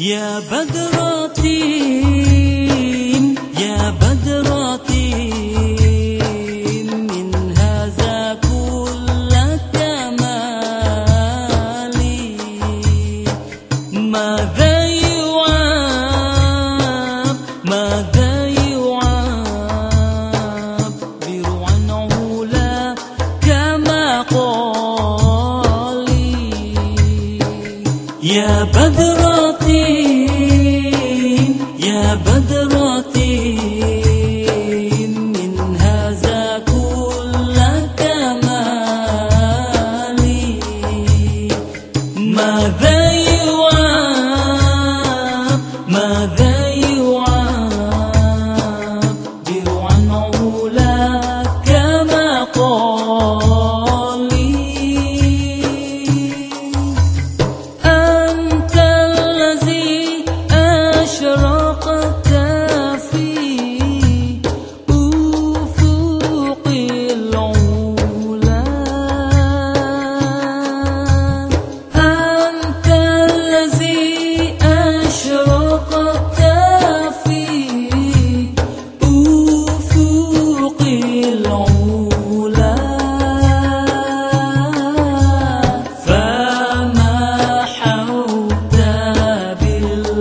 يا بدر يا بدرة من هذا كل كمالي. ماذا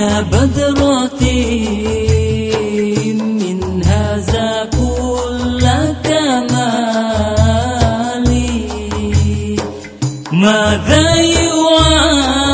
يا بدرتين من هذا كل كمالي ماذا يوعد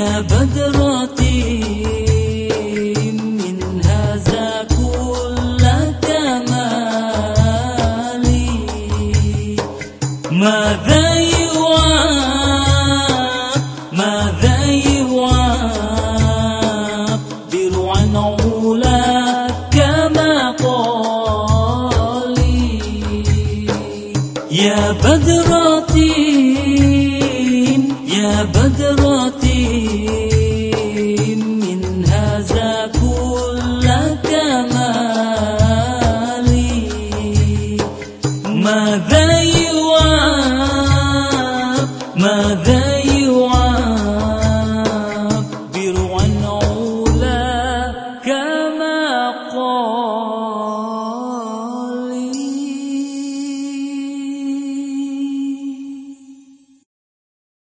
يا بدرتي من هذا كل كمالي ماذا يواب؟ ماذا يعبر عن علاك مقالي يا بدرتي يا بدرتي ماذا يواب ماذا يعبر